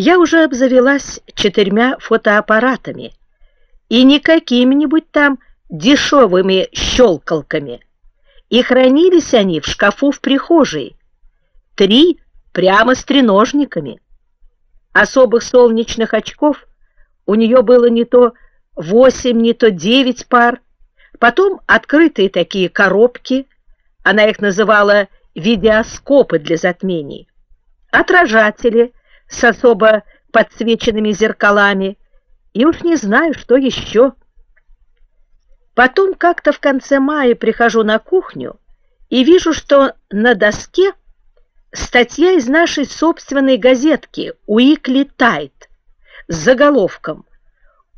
Я уже обзавелась четырьмя фотоаппаратами, и не какими-нибудь там дешевыми щелкалками. И хранились они в шкафу в прихожей. Три прямо с треножниками. Особых солнечных очков у нее было не то восемь, не то девять пар. Потом открытые такие коробки, она их называла видеоскопы для затмений, отражатели с особо подсвеченными зеркалами, и уж не знаю, что еще. Потом как-то в конце мая прихожу на кухню и вижу, что на доске статья из нашей собственной газетки «Уикли Тайт» с заголовком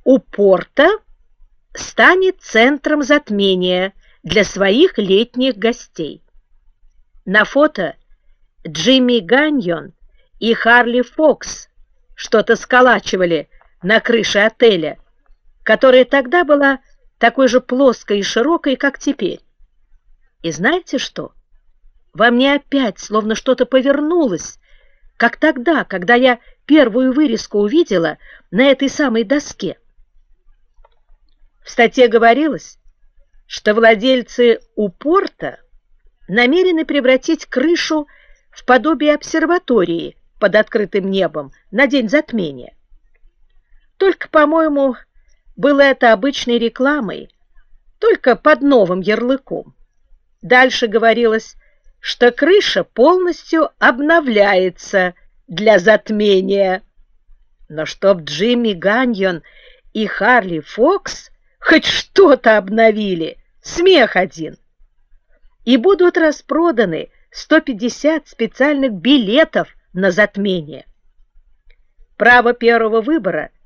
«У порта станет центром затмения для своих летних гостей». На фото Джимми Ганьон и Харли Фокс что-то сколачивали на крыше отеля, которая тогда была такой же плоской и широкой, как теперь. И знаете что? Во мне опять словно что-то повернулось, как тогда, когда я первую вырезку увидела на этой самой доске. В статье говорилось, что владельцы у порта намерены превратить крышу в подобие обсерватории под открытым небом на день затмения. Только, по-моему, было это обычной рекламой, только под новым ярлыком. Дальше говорилось, что крыша полностью обновляется для затмения. Но чтоб Джимми Ганьон и Харли Фокс хоть что-то обновили, смех один. И будут распроданы 150 специальных билетов на затмение. Право первого выбора –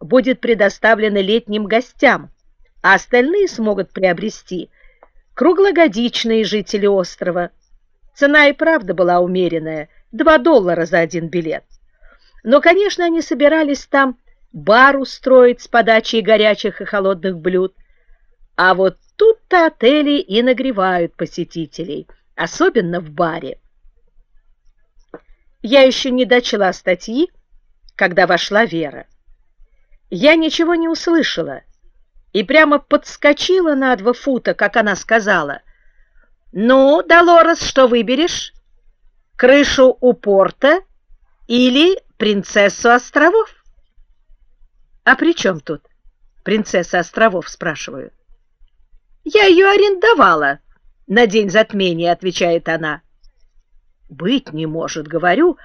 будет предоставлено летним гостям, а остальные смогут приобрести круглогодичные жители острова. Цена и правда была умеренная – 2 доллара за один билет. Но, конечно, они собирались там бар устроить с подачей горячих и холодных блюд. А вот тут-то отели и нагревают посетителей, особенно в баре. Я еще не дочла статьи, когда вошла Вера. Я ничего не услышала и прямо подскочила на два фута, как она сказала. «Ну, Долорес, что выберешь? Крышу у порта или принцессу островов?» «А при чем тут принцесса островов?» – спрашиваю. «Я ее арендовала на день затмения», – отвечает она. «Быть не может, говорю,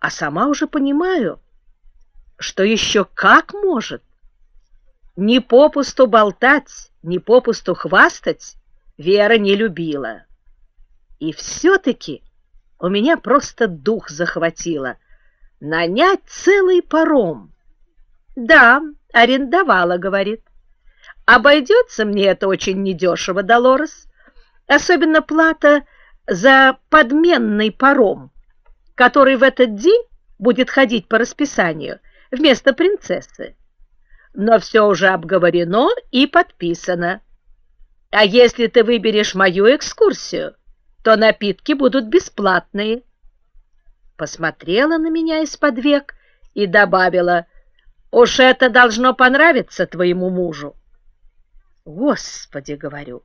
а сама уже понимаю» что еще как может. Не попусту болтать, не попусту хвастать Вера не любила. И все-таки у меня просто дух захватило. Нанять целый паром. Да, арендовала, говорит. Обойдется мне это очень недешево, Долорес. Особенно плата за подменный паром, который в этот день будет ходить по расписанию вместо принцессы. Но все уже обговорено и подписано. А если ты выберешь мою экскурсию, то напитки будут бесплатные. Посмотрела на меня из-под век и добавила, «Уж это должно понравиться твоему мужу». «Господи!» — говорю,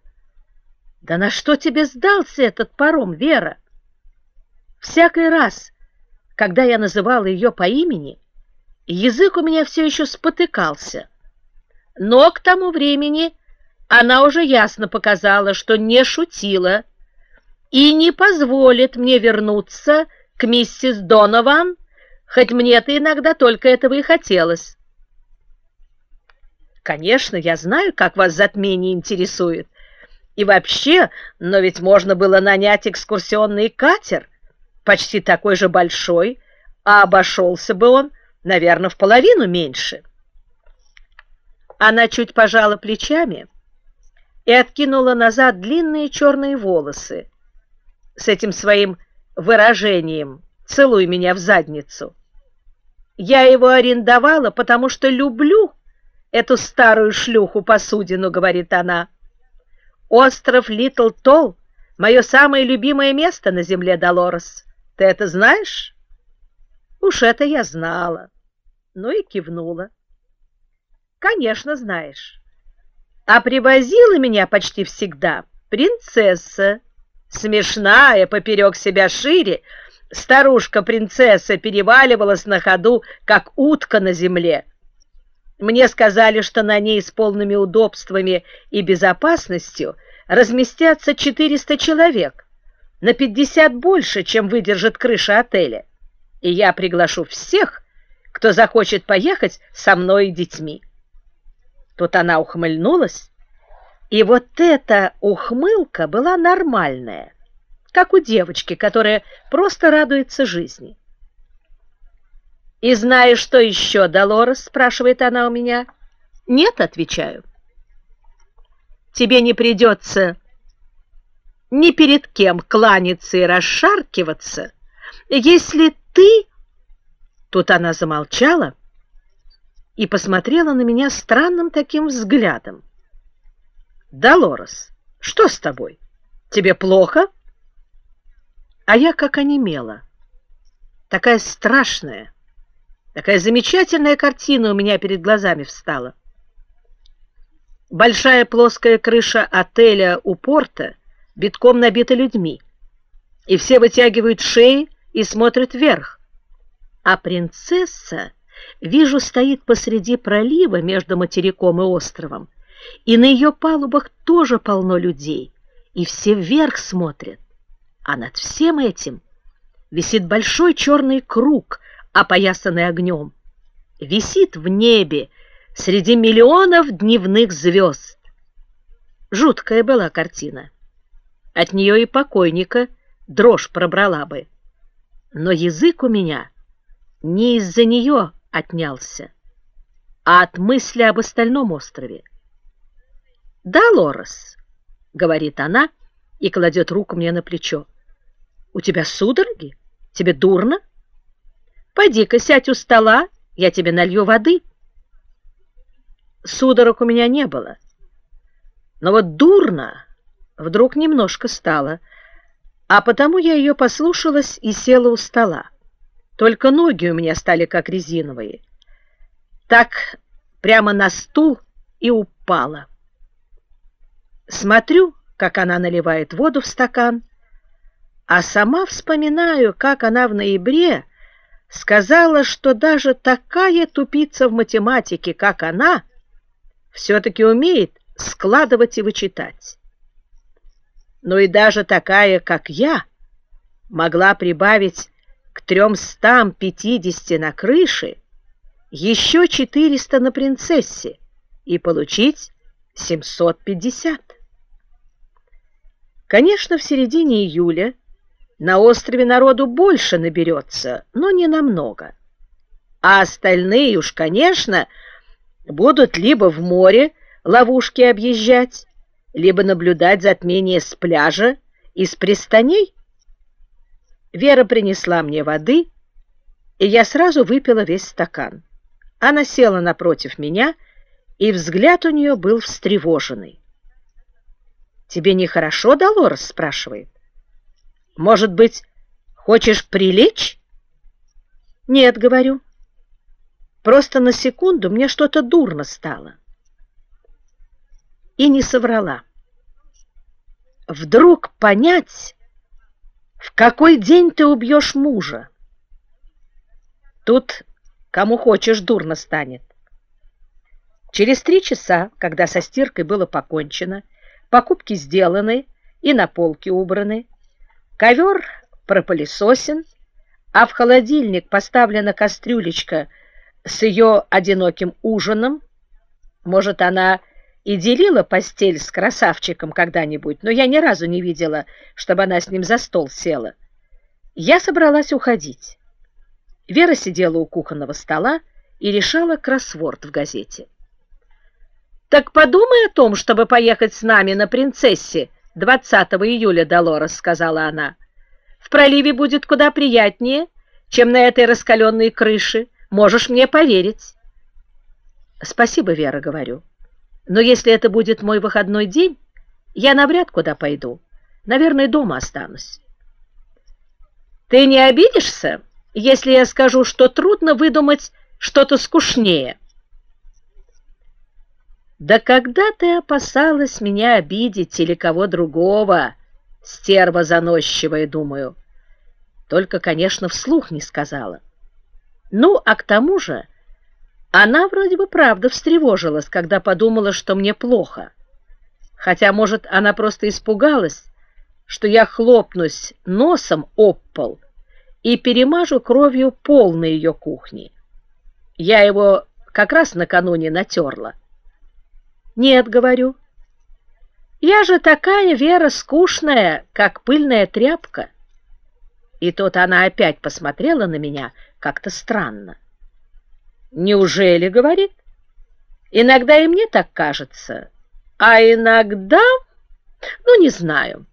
«да на что тебе сдался этот паром, Вера?» Всякий раз, когда я называла ее по имени, Язык у меня все еще спотыкался. Но к тому времени она уже ясно показала, что не шутила и не позволит мне вернуться к миссис Донован, хоть мне-то иногда только этого и хотелось. Конечно, я знаю, как вас затмение интересует. И вообще, но ведь можно было нанять экскурсионный катер, почти такой же большой, а обошелся бы он наверное, в половину меньше. Она чуть пожала плечами и откинула назад длинные черные волосы с этим своим выражением «целуй меня в задницу». Я его арендовала, потому что люблю эту старую шлюху-посудину, говорит она. Остров Литл Толл — мое самое любимое место на земле, Долорес. Ты это знаешь? Уж это я знала. Ну и кивнула. Конечно, знаешь. А привозила меня почти всегда принцесса. Смешная, поперек себя шире, старушка-принцесса переваливалась на ходу, как утка на земле. Мне сказали, что на ней с полными удобствами и безопасностью разместятся 400 человек, на 50 больше, чем выдержит крыша отеля. И я приглашу всех, кто захочет поехать со мной и детьми. Тут она ухмыльнулась, и вот эта ухмылка была нормальная, как у девочки, которая просто радуется жизни. «И знаешь, что еще, Долорес?» – спрашивает она у меня. «Нет», – отвечаю. «Тебе не придется ни перед кем кланяться и расшаркиваться, если ты...» Тут она замолчала и посмотрела на меня странным таким взглядом. «Долорес, что с тобой? Тебе плохо?» А я как онемела. Такая страшная, Такая замечательная картина у меня перед глазами встала. Большая плоская крыша отеля у порта битком набита людьми, и все вытягивают шеи и смотрят вверх. А принцесса, вижу, стоит посреди пролива между материком и островом, и на ее палубах тоже полно людей, и все вверх смотрят. А над всем этим висит большой черный круг — опоясанный огнем, висит в небе среди миллионов дневных звезд. Жуткая была картина. От нее и покойника дрожь пробрала бы. Но язык у меня не из-за нее отнялся, а от мысли об остальном острове. «Да, Лорес», — говорит она и кладет руку мне на плечо, — «у тебя судороги? Тебе дурно?» Пойди-ка сядь у стола, я тебе налью воды. Судорог у меня не было. Но вот дурно вдруг немножко стало, а потому я ее послушалась и села у стола. Только ноги у меня стали как резиновые. Так прямо на стул и упала. Смотрю, как она наливает воду в стакан, а сама вспоминаю, как она в ноябре сказала, что даже такая тупица в математике, как она, все-таки умеет складывать и вычитать. Но и даже такая, как я, могла прибавить к 350 на крыше еще 400 на принцессе и получить 750. Конечно, в середине июля на острове народу больше наберется, но не намного. А остальные уж, конечно, будут либо в море ловушки объезжать, либо наблюдать затмение с пляжа и с пристаней. Вера принесла мне воды, и я сразу выпила весь стакан. Она села напротив меня, и взгляд у нее был встревоженный. «Тебе нехорошо, Долорес?» — спрашивает. Может быть, хочешь прилечь? Нет, говорю. Просто на секунду мне что-то дурно стало. И не соврала. Вдруг понять, в какой день ты убьешь мужа. Тут кому хочешь дурно станет. Через три часа, когда со стиркой было покончено, покупки сделаны и на полке убраны, Ковер пропылесосен, а в холодильник поставлена кастрюлечка с ее одиноким ужином. Может, она и делила постель с красавчиком когда-нибудь, но я ни разу не видела, чтобы она с ним за стол села. Я собралась уходить. Вера сидела у кухонного стола и решала кроссворд в газете. «Так подумай о том, чтобы поехать с нами на принцессе», 20 июля, Долорес, — сказала она. В проливе будет куда приятнее, чем на этой раскаленной крыше. Можешь мне поверить. Спасибо, Вера, говорю. Но если это будет мой выходной день, я навряд куда пойду. Наверное, дома останусь. Ты не обидишься, если я скажу, что трудно выдумать что-то скучнее. Да когда ты опасалась меня обидеть или кого другого, стерва заносчивая, думаю. Только, конечно, вслух не сказала. Ну, а к тому же она вроде бы правда встревожилась, когда подумала, что мне плохо. Хотя, может, она просто испугалась, что я хлопнусь носом об пол и перемажу кровью пол на ее кухне. Я его как раз накануне натерла. Нет, говорю. Я же такая Вера скучная, как пыльная тряпка. И тут она опять посмотрела на меня как-то странно. Неужели, говорит? Иногда и мне так кажется, а иногда, ну, не знаю.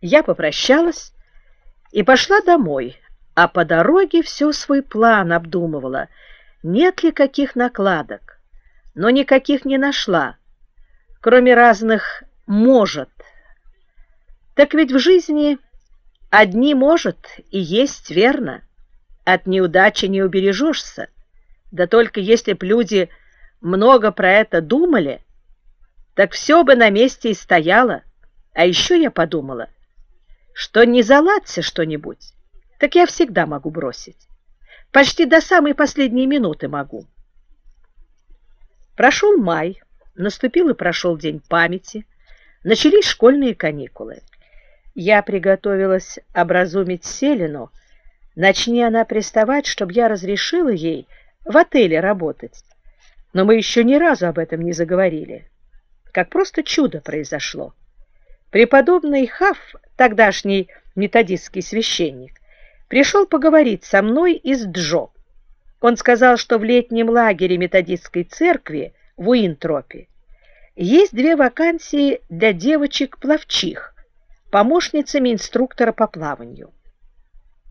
Я попрощалась и пошла домой, а по дороге все свой план обдумывала, нет ли каких накладок но никаких не нашла, кроме разных «может». Так ведь в жизни одни «может» и есть верно. От неудачи не убережешься. Да только если б люди много про это думали, так все бы на месте и стояло. А еще я подумала, что не заладься что-нибудь, так я всегда могу бросить. Почти до самой последней минуты могу. Прошел май, наступил и прошел день памяти, начались школьные каникулы. Я приготовилась образумить Селину, начни она приставать, чтобы я разрешила ей в отеле работать. Но мы еще ни разу об этом не заговорили. Как просто чудо произошло. Преподобный Хаф, тогдашний методистский священник, пришел поговорить со мной из Джо. Он сказал, что в летнем лагере методистской церкви в Уинтропе есть две вакансии для девочек-пловчих, помощницами инструктора по плаванию.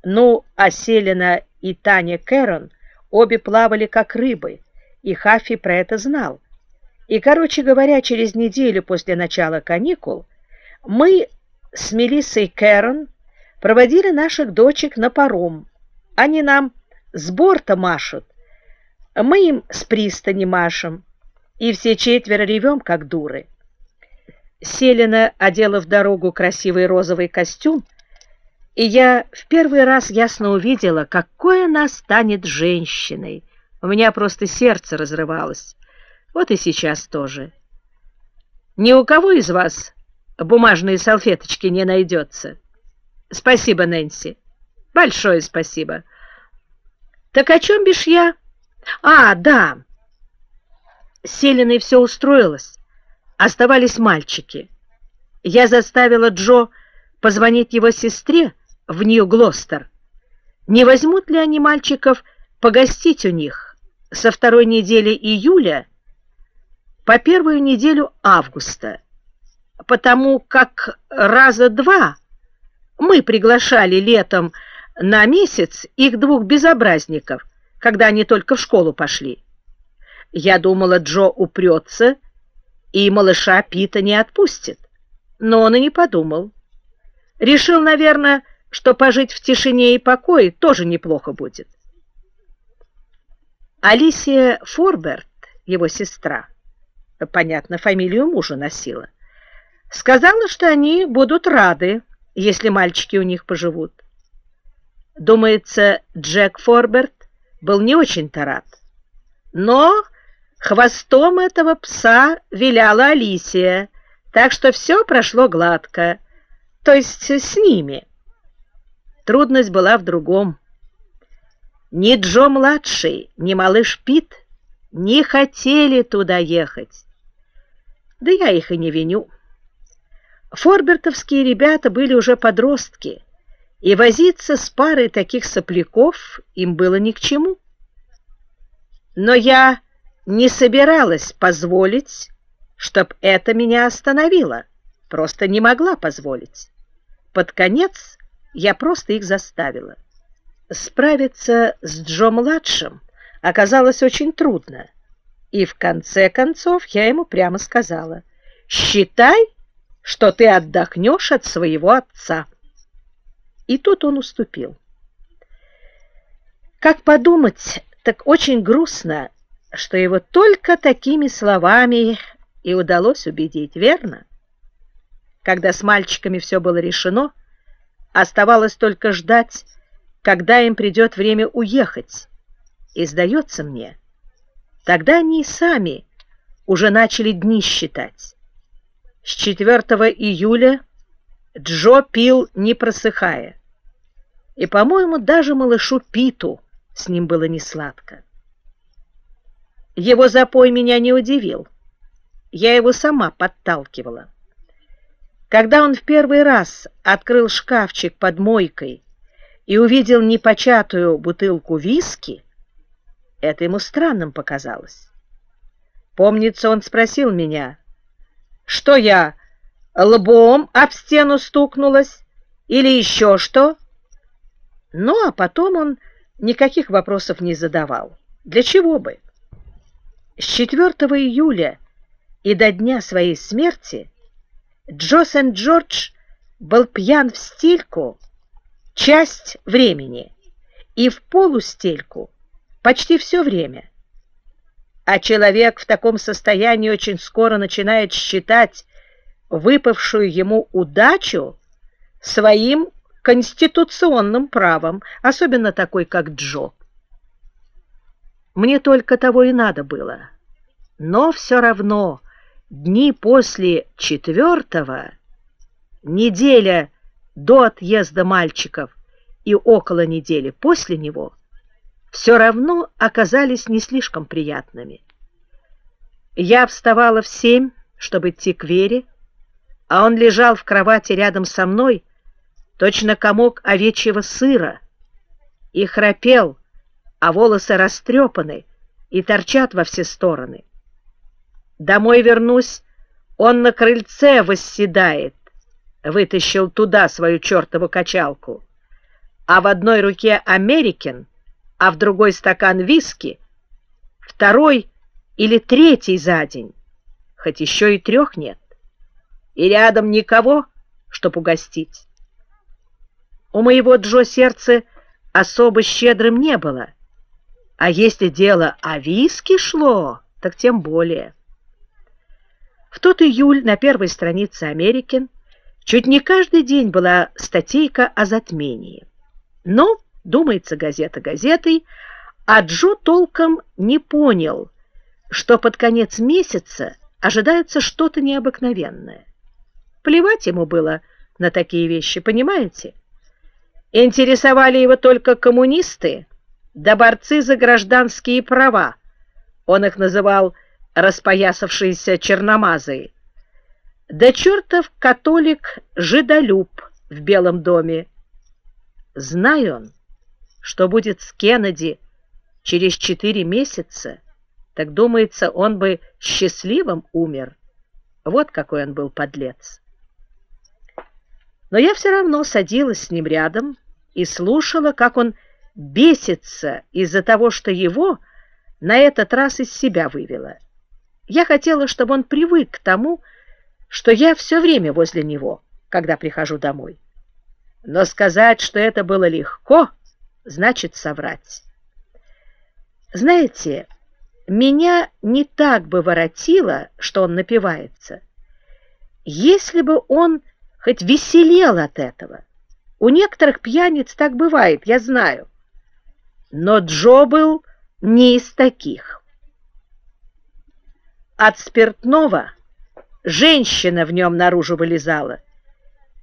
Ну, а Селина и Таня Кэрон обе плавали как рыбы, и Хаффи про это знал. И, короче говоря, через неделю после начала каникул мы с Мелиссой Кэрон проводили наших дочек на паром. Они нам с борта машут, мы им с пристани машем, и все четверо ревем, как дуры. Селина одела в дорогу красивый розовый костюм, и я в первый раз ясно увидела, какой она станет женщиной. У меня просто сердце разрывалось. Вот и сейчас тоже. Ни у кого из вас бумажные салфеточки не найдется. Спасибо, Нэнси. Большое спасибо. Так о чем бишь я? А, да. Селиной все устроилось. Оставались мальчики. Я заставила Джо позвонить его сестре в Нью-Глостер. Не возьмут ли они мальчиков погостить у них со второй недели июля по первую неделю августа, потому как раза два мы приглашали летом на месяц их двух безобразников, когда они только в школу пошли. Я думала, Джо упрется, и малыша Пита не отпустит. Но он и не подумал. Решил, наверное, что пожить в тишине и покое тоже неплохо будет. Алисия Форберт, его сестра, понятно, фамилию мужа носила, сказала, что они будут рады, если мальчики у них поживут. Думается, Джек Форберт был не очень-то рад. Но хвостом этого пса виляла Алисия, так что все прошло гладко, то есть с ними. Трудность была в другом. Ни Джо-младший, ни малыш Пит не хотели туда ехать. Да я их и не виню. Форбертовские ребята были уже подростки, и возиться с парой таких сопляков им было ни к чему. Но я не собиралась позволить, чтоб это меня остановило, просто не могла позволить. Под конец я просто их заставила. Справиться с Джо-младшим оказалось очень трудно, и в конце концов я ему прямо сказала, «Считай, что ты отдохнешь от своего отца». И тут он уступил. Как подумать, так очень грустно, что его только такими словами и удалось убедить, верно? Когда с мальчиками все было решено, оставалось только ждать, когда им придет время уехать. И, сдается мне, тогда они и сами уже начали дни считать. С 4 июля Джо пил, не просыхая. И, по-моему, даже малышу Питу с ним было не сладко. Его запой меня не удивил. Я его сама подталкивала. Когда он в первый раз открыл шкафчик под мойкой и увидел непочатую бутылку виски, это ему странным показалось. Помнится, он спросил меня, что я лбом об стену стукнулась или еще что? Ну, а потом он никаких вопросов не задавал. Для чего бы? С 4 июля и до дня своей смерти Джо Сент-Джордж был пьян в стельку часть времени и в полустельку почти все время. А человек в таком состоянии очень скоро начинает считать выпавшую ему удачу своим конституционным правом, особенно такой, как Джо. Мне только того и надо было. Но все равно дни после четвертого, неделя до отъезда мальчиков и около недели после него, все равно оказались не слишком приятными. Я вставала в семь, чтобы идти к Вере, а он лежал в кровати рядом со мной, точно комок овечьего сыра, и храпел, а волосы растрепаны и торчат во все стороны. Домой вернусь, он на крыльце восседает, вытащил туда свою чертову качалку, а в одной руке Америкин, а в другой стакан виски, второй или третий за день, хоть еще и трех нет, и рядом никого, чтоб угостить. У моего Джо сердце особо щедрым не было, а если дело о виске шло, так тем более. В тот июль на первой странице «Америкин» чуть не каждый день была статейка о затмении. Но, думается, газета газетой, а Джо толком не понял, что под конец месяца ожидается что-то необыкновенное. Плевать ему было на такие вещи, понимаете? Интересовали его только коммунисты, да борцы за гражданские права. Он их называл распоясавшиеся черномазые. Да чертов католик-жидолюб в Белом доме. Знаю он, что будет с Кеннеди через четыре месяца, так, думается, он бы счастливым умер. Вот какой он был подлец. Но я все равно садилась с ним рядом и слушала, как он бесится из-за того, что его на этот раз из себя вывело. Я хотела, чтобы он привык к тому, что я все время возле него, когда прихожу домой. Но сказать, что это было легко, значит соврать. Знаете, меня не так бы воротило, что он напивается, если бы он хоть веселел от этого. У некоторых пьяниц так бывает, я знаю. Но Джо был не из таких. От спиртного женщина в нем наружу вылезала,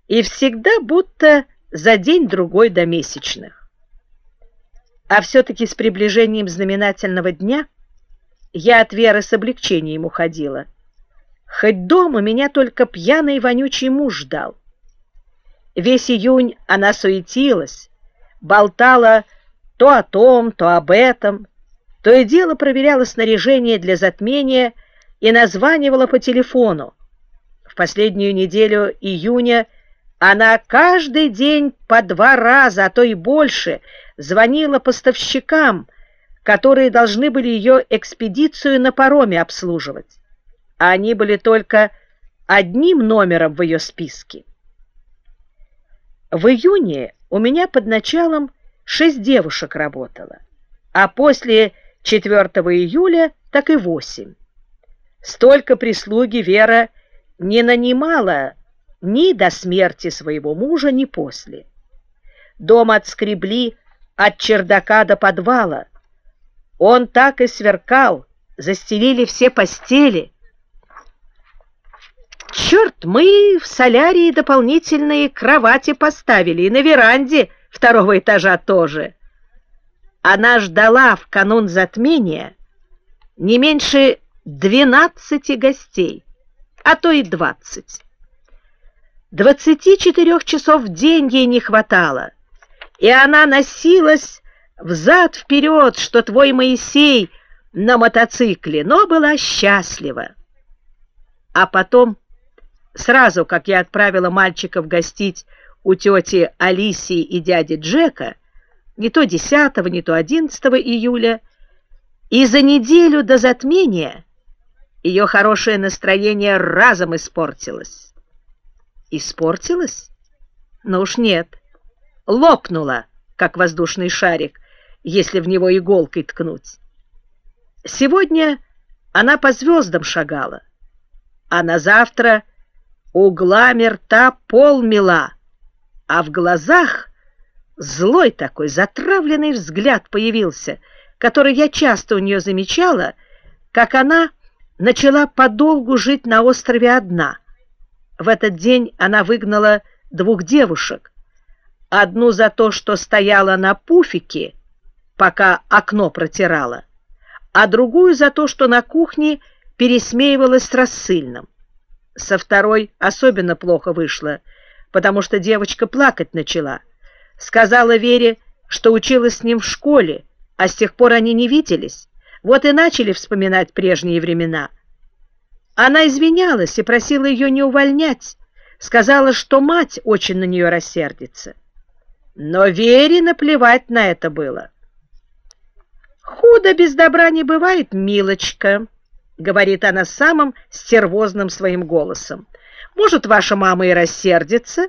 и всегда будто за день-другой до месячных. А все-таки с приближением знаменательного дня я от Веры с облегчением уходила. Хоть дома меня только пьяный вонючий муж ждал. Весь июнь она суетилась, болтала то о том, то об этом, то и дело проверяла снаряжение для затмения и названивала по телефону. В последнюю неделю июня она каждый день по два раза, а то и больше, звонила поставщикам, которые должны были ее экспедицию на пароме обслуживать. А они были только одним номером в ее списке. В июне у меня под началом шесть девушек работало. а после 4 июля так и 8. Столько прислуги Вера не нанимала ни до смерти своего мужа, ни после. Дом отскребли от чердака до подвала. Он так и сверкал, застелили все постели. Черт, мы в солярии дополнительные кровати поставили, и на веранде второго этажа тоже. Она ждала в канун затмения не меньше двенадцати гостей, а то и двадцать. Двадцати четырех часов в день ей не хватало, и она носилась взад-вперед, что твой Моисей на мотоцикле, но была счастлива. А потом, сразу как я отправила мальчиков гостить у тети Алисии и дяди Джека, не то 10, не то 11 июля, и за неделю до затмения ее хорошее настроение разом испортилось. Испортилось? Ну уж нет. Лопнуло, как воздушный шарик, если в него иголкой ткнуть. Сегодня она по звездам шагала, а на завтра углами рта полмела, а в глазах злой такой затравленный взгляд появился, который я часто у нее замечала, как она начала подолгу жить на острове одна. В этот день она выгнала двух девушек. Одну за то, что стояла на пуфике, пока окно протирала, а другую за то, что на кухне пересмеивалась с рассыльным. Со второй особенно плохо вышло, потому что девочка плакать начала. Сказала Вере, что училась с ним в школе, а с тех пор они не виделись. Вот и начали вспоминать прежние времена. Она извинялась и просила ее не увольнять, сказала, что мать очень на нее рассердится. Но Вере наплевать на это было. «Худо без добра не бывает, милочка», — говорит она самым стервозным своим голосом. «Может, ваша мама и рассердится,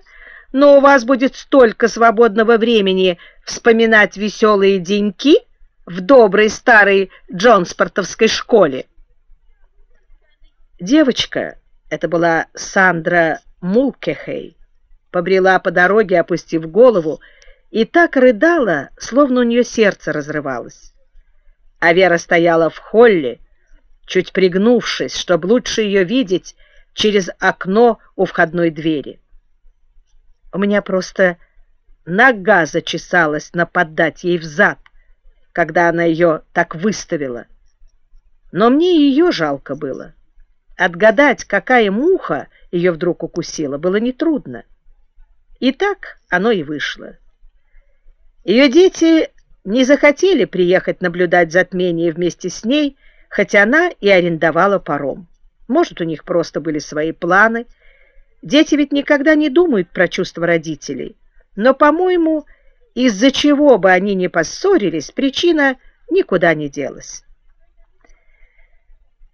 но у вас будет столько свободного времени вспоминать веселые деньки, — в доброй старой Джонспортовской школе. Девочка, это была Сандра Мулкехей, побрела по дороге, опустив голову, и так рыдала, словно у нее сердце разрывалось. А Вера стояла в холле, чуть пригнувшись, чтобы лучше ее видеть через окно у входной двери. У меня просто нога зачесалась нападать ей в зад, когда она ее так выставила. Но мне ее жалко было. Отгадать, какая муха ее вдруг укусила, было нетрудно. И так оно и вышло. Ее дети не захотели приехать наблюдать затмение вместе с ней, хотя она и арендовала паром. Может, у них просто были свои планы. Дети ведь никогда не думают про чувства родителей. Но, по-моему, из-за чего бы они ни поссорились, причина никуда не делась.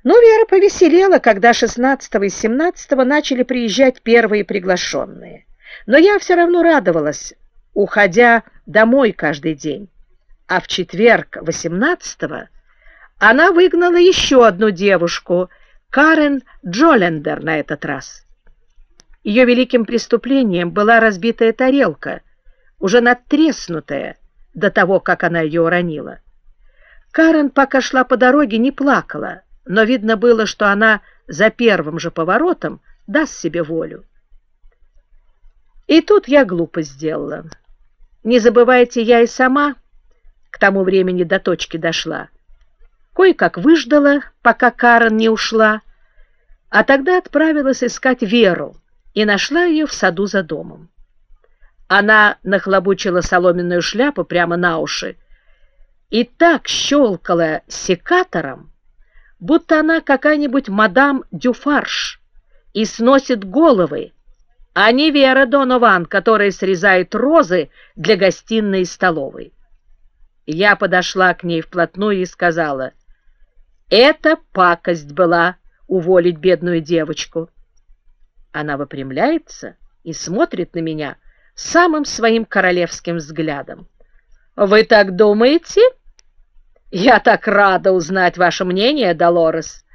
Но ну, Вера повеселела, когда 16 и 17 начали приезжать первые приглашенные. Но я все равно радовалась, уходя домой каждый день. А в четверг 18 она выгнала еще одну девушку, Карен Джолендер на этот раз. Ее великим преступлением была разбитая тарелка — уже надтреснутая до того, как она ее уронила. Карен, пока шла по дороге, не плакала, но видно было, что она за первым же поворотом даст себе волю. И тут я глупо сделала. Не забывайте, я и сама к тому времени до точки дошла. Кое-как выждала, пока Карен не ушла, а тогда отправилась искать Веру и нашла ее в саду за домом. Она нахлобучила соломенную шляпу прямо на уши и так щелкала секатором, будто она какая-нибудь мадам Дюфарш и сносит головы, а не Вера Донован, которая срезает розы для гостиной и столовой. Я подошла к ней вплотную и сказала, «Это пакость была уволить бедную девочку». Она выпрямляется и смотрит на меня, — самым своим королевским взглядом. «Вы так думаете?» Я так рада узнать ваше мнение, Долорес.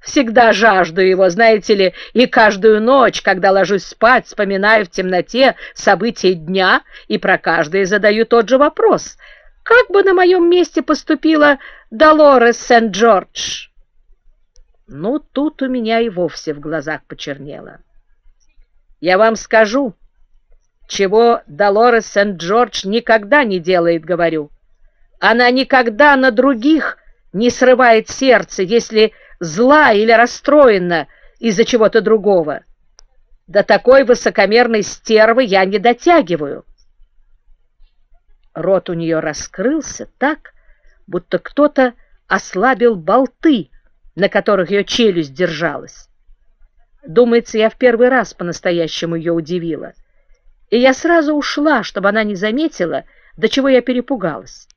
Всегда жажду его, знаете ли, и каждую ночь, когда ложусь спать, вспоминаю в темноте события дня и про каждое задаю тот же вопрос. Как бы на моем месте поступила Долорес Сент-Джордж? Ну, тут у меня и вовсе в глазах почернело. Я вам скажу, чего Долорес Сент-Джордж никогда не делает, говорю. Она никогда на других не срывает сердце, если зла или расстроена из-за чего-то другого. До такой высокомерной стервы я не дотягиваю. Рот у нее раскрылся так, будто кто-то ослабил болты, на которых ее челюсть держалась. Думается, я в первый раз по-настоящему ее удивила. И я сразу ушла, чтобы она не заметила, до чего я перепугалась.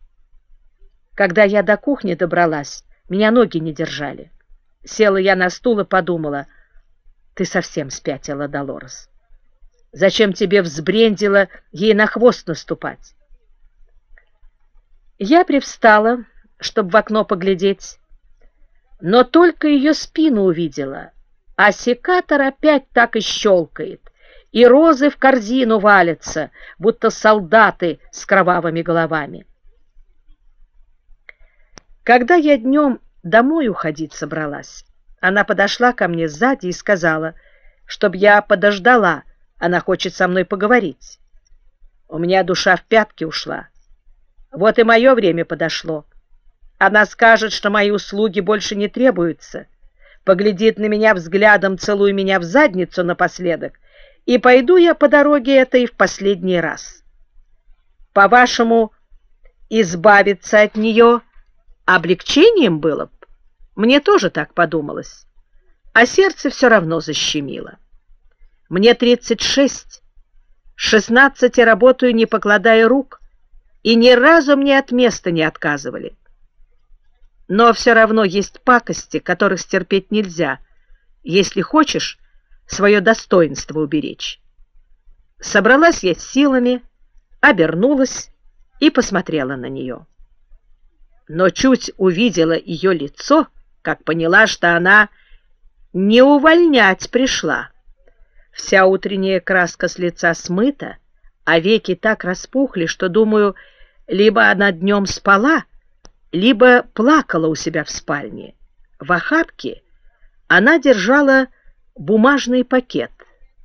Когда я до кухни добралась, меня ноги не держали. Села я на стул и подумала, ты совсем спятила, Долорес. Зачем тебе взбрендило ей на хвост наступать? Я привстала, чтобы в окно поглядеть, но только ее спину увидела, а секатор опять так и щелкает, и розы в корзину валятся, будто солдаты с кровавыми головами. Когда я днем домой уходить собралась. Она подошла ко мне сзади и сказала, чтоб я подождала, она хочет со мной поговорить. У меня душа в пятки ушла. Вот и мое время подошло. Она скажет, что мои услуги больше не требуются, поглядит на меня взглядом, целуя меня в задницу напоследок, и пойду я по дороге этой в последний раз. По-вашему, избавиться от нее облегчением было б? Мне тоже так подумалось, а сердце все равно защемило. Мне 36, 16 работаю, не покладая рук, и ни разу мне от места не отказывали. Но все равно есть пакости, которых стерпеть нельзя, если хочешь свое достоинство уберечь. Собралась я с силами, обернулась и посмотрела на нее. Но чуть увидела ее лицо — как поняла, что она не увольнять пришла. Вся утренняя краска с лица смыта, а веки так распухли, что, думаю, либо она днем спала, либо плакала у себя в спальне. В охапке она держала бумажный пакет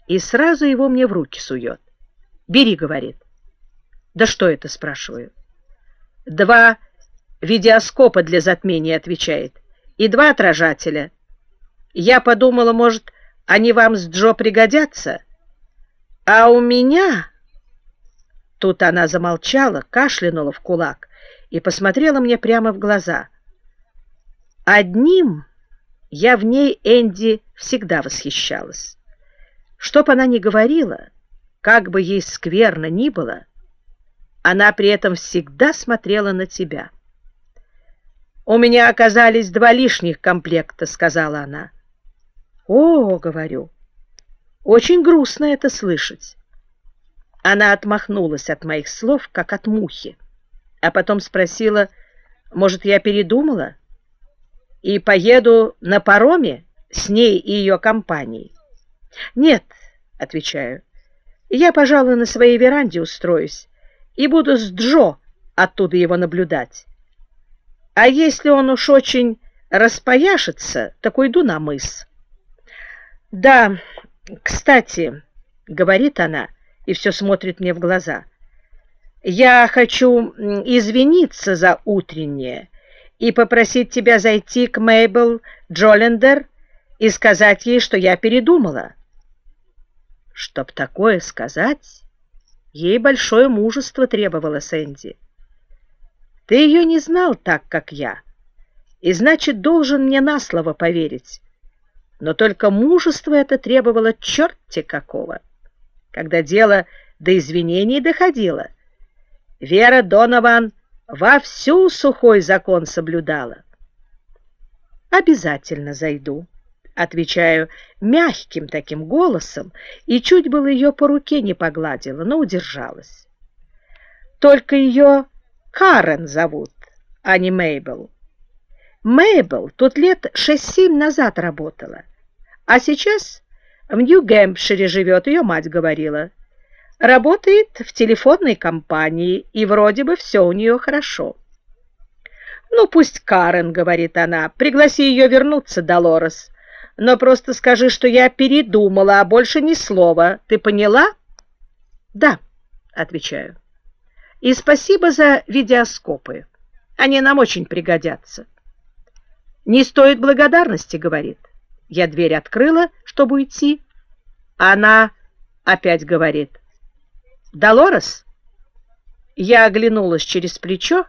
и сразу его мне в руки сует. «Бери», — говорит. «Да что это?» — спрашиваю. «Два видеоскопа для затмения», — отвечает и два отражателя. Я подумала, может, они вам с Джо пригодятся. А у меня... Тут она замолчала, кашлянула в кулак и посмотрела мне прямо в глаза. Одним я в ней, Энди, всегда восхищалась. Чтоб она ни говорила, как бы ей скверно ни было, она при этом всегда смотрела на тебя. «У меня оказались два лишних комплекта», — сказала она. «О, — говорю, — очень грустно это слышать». Она отмахнулась от моих слов, как от мухи, а потом спросила, может, я передумала и поеду на пароме с ней и ее компанией. «Нет», — отвечаю, — «я, пожалуй, на своей веранде устроюсь и буду с Джо оттуда его наблюдать». А если он уж очень распояшится, так уйду на мыс. Да, кстати, говорит она и все смотрит мне в глаза. Я хочу извиниться за утреннее и попросить тебя зайти к Мейбл Джолендер и сказать ей, что я передумала. Чтоб такое сказать, ей большое мужество требовало Сэнди. Ты ее не знал так, как я, и, значит, должен мне на слово поверить. Но только мужество это требовало черти какого. Когда дело до извинений доходило, Вера Донован вовсю сухой закон соблюдала. «Обязательно зайду», — отвечаю мягким таким голосом, и чуть было ее по руке не погладила, но удержалась. Только ее Карен зовут. а не Мейбл. Мейбл тут лет шесть-семь назад работала, а сейчас в Нью-Гэмпшире живет, ее мать говорила. Работает в телефонной компании, и вроде бы все у нее хорошо. «Ну, пусть Карен, — говорит она, — пригласи ее вернуться, Долорес, но просто скажи, что я передумала, а больше ни слова. Ты поняла?» «Да», — отвечаю. «И спасибо за видеоскопы. Они нам очень пригодятся». «Не стоит благодарности», — говорит. Я дверь открыла, чтобы уйти. Она опять говорит. «Долорес?» Я оглянулась через плечо,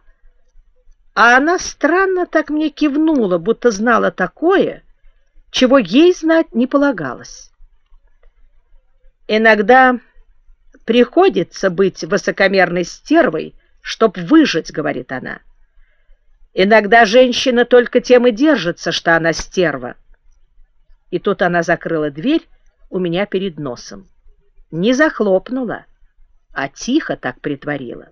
а она странно так мне кивнула, будто знала такое, чего ей знать не полагалось. Иногда приходится быть высокомерной стервой, чтоб выжить, говорит она. Иногда женщина только тем и держится, что она стерва. И тут она закрыла дверь у меня перед носом. Не захлопнула, а тихо так притворила.